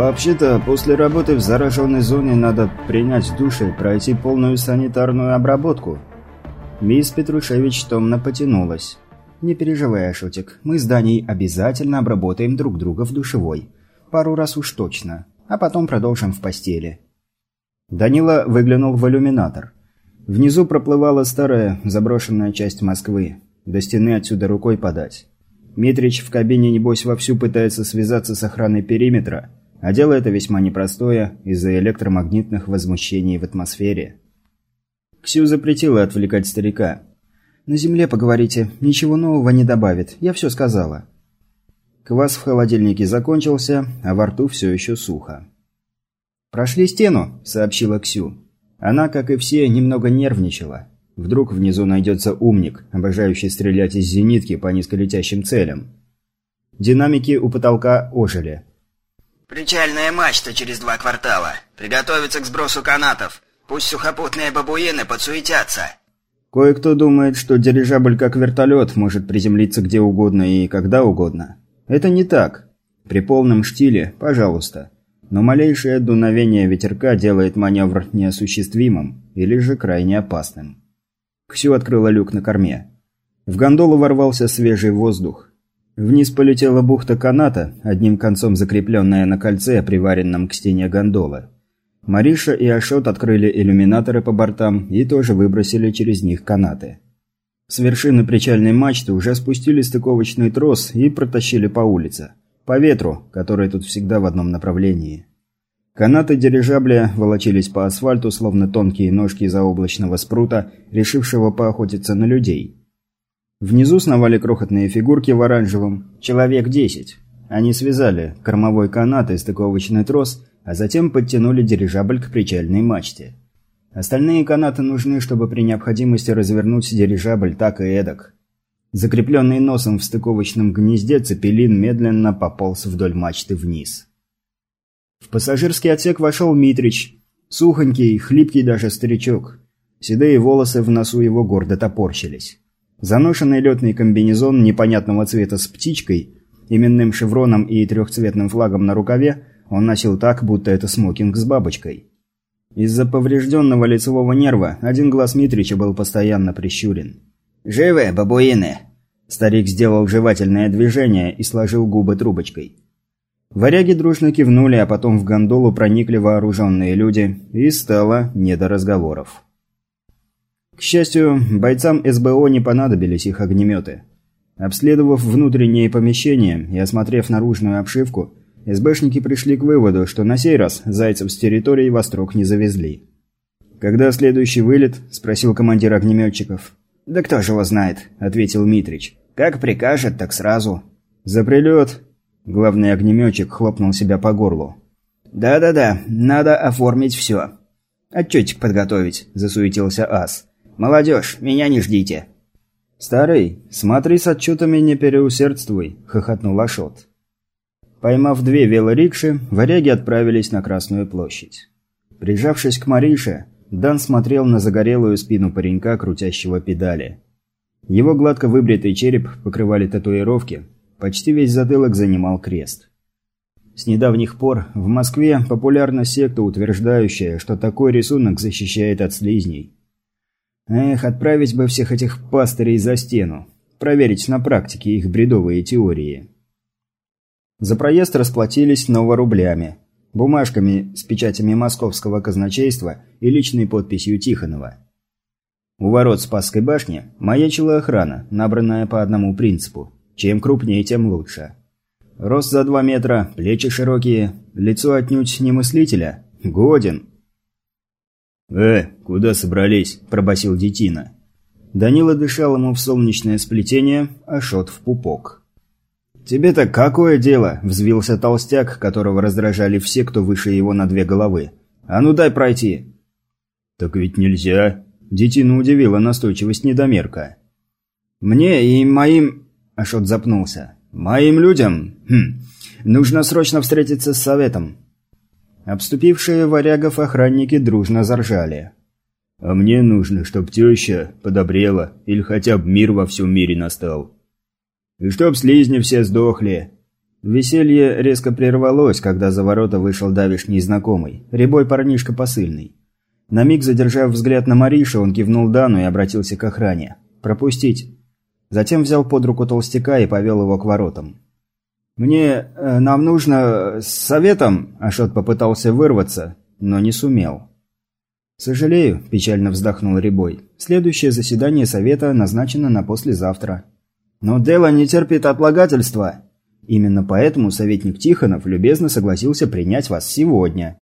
«Вообще-то, после работы в зараженной зоне надо принять душ и пройти полную санитарную обработку». Мисс Петрушевич томно потянулась. «Не переживай, Ашотик, мы с Даней обязательно обработаем друг друга в душевой. Пару раз уж точно. А потом продолжим в постели». Данила выглянул в иллюминатор. Внизу проплывала старая заброшенная часть Москвы. До стены отсюда рукой подать. Митрич в кабине, небось, вовсю пытается связаться с охраной периметра, а дело это весьма непростое из-за электромагнитных возмущений в атмосфере. Ксю запретила отвлекать старика. «На земле поговорите, ничего нового не добавит, я все сказала». Квас в холодильнике закончился, а во рту все еще сухо. «Прошли стену», — сообщила Ксю. Она, как и все, немного нервничала. Вдруг внизу найдется умник, обожающий стрелять из зенитки по низколетящим целям. Динамики у потолка ожили. «Причальная мачта через два квартала. Приготовиться к сбросу канатов. Пусть сухопутные бабуины подсуетятся». Кое-кто думает, что дирижабль как вертолет может приземлиться где угодно и когда угодно. Это не так. При полном штиле, пожалуйста. Но малейшее дуновение ветерка делает маневр неосуществимым или же крайне опасным. Ксю открыла люк на корме. В гондолу ворвался свежий воздух. Вниз полетела бухта каната, одним концом закрепленная на кольце, приваренном к стене гондолы. Мариша и Ашот открыли иллюминаторы по бортам и тоже выбросили через них канаты. С вершины причальной мачты уже спустили стыковочный трос и протащили по улице. По ветру, который тут всегда в одном направлении. Канаты дирижабля волочились по асфальту, словно тонкие ножки заоблачного спрута, решившего поохотиться на людей. Внизу сновали крохотные фигурки в оранжевом, человек десять. Они связали кормовой канат и стыковочный трос, а затем подтянули дирижабль к причальной мачте. Остальные канаты нужны, чтобы при необходимости развернуть дирижабль так и эдак. Закрепленный носом в стыковочном гнезде цепелин медленно пополз вдоль мачты вниз. В пассажирский отсек вошел Митрич. Сухонький, хлипкий даже старичок. Седые волосы в носу его гордо топорщились. Заношенный летный комбинезон непонятного цвета с птичкой, именным шевроном и трехцветным флагом на рукаве он носил так, будто это смокинг с бабочкой. Из-за поврежденного лицевого нерва один глаз Митрича был постоянно прищурен. «Живы, бабуины!» Старик сделал жевательное движение и сложил губы трубочкой. Варяги дружно кивнули, а потом в гондолу проникли вооруженные люди, и стало не до разговоров. К счастью, бойцам СБО не понадобились их огнеметы. Обследовав внутренние помещения и осмотрев наружную обшивку, СБшники пришли к выводу, что на сей раз зайцев с территории Вострок не завезли. «Когда следующий вылет?» – спросил командир огнеметчиков. «Да кто же его знает», – ответил Митрич. «Как прикажет, так сразу». «За прилет!» Главный огнеметчик хлопнул себя по горлу. «Да-да-да, надо оформить все. Отчетик подготовить», – засуетился Ас. «Молодежь, меня не ждите». «Старый, смотри с отчетами не переусердствуй», – хохотнул Ашот. Поймав две велорикши, варяги отправились на Красную площадь. Прижавшись к Марише, Дан смотрел на загорелую спину паренька, крутящего педали. Его гладко выбритый череп покрывали татуировки – Почти весь затылок занимал крест. С недавних пор в Москве популярна секта, утверждающая, что такой рисунок защищает от слизней. Эх, отправить бы всех этих пастырей за стену, проверить на практике их бредовые теории. За проезд расплатились новорублями, бумажками с печатями московского казначейства и личной подписью Тихонова. У ворот Спасской башни маячила охрана, набранная по одному принципу – чем крупнее, тем лучше. Рост за два метра, плечи широкие, лицо отнюдь не мыслителя. Годен. «Э, куда собрались?» – пробасил детина. Данила дышал ему в солнечное сплетение, а шот в пупок. «Тебе-то какое дело?» – взвился толстяк, которого раздражали все, кто выше его на две головы. «А ну дай пройти!» «Так ведь нельзя!» Детину удивила настойчивость недомерка. «Мне и моим...» Ашот запнулся. «Моим людям? Хм. Нужно срочно встретиться с советом». Обступившие варягов охранники дружно заржали. «А мне нужно, чтоб теща подобрела, или хотя бы мир во всем мире настал. И чтоб слизни все сдохли. Веселье резко прервалось, когда за ворота вышел давишний знакомый, рябой парнишка посыльный. На миг задержав взгляд на Мариша, он кивнул Дану и обратился к охране. «Пропустить». Затем взял под руку толстяка и повел его к воротам. «Мне... Э, нам нужно... с советом...» Ашот попытался вырваться, но не сумел. «Сожалею», – печально вздохнул Рябой. «Следующее заседание совета назначено на послезавтра». «Но дело не терпит отлагательства». «Именно поэтому советник Тихонов любезно согласился принять вас сегодня».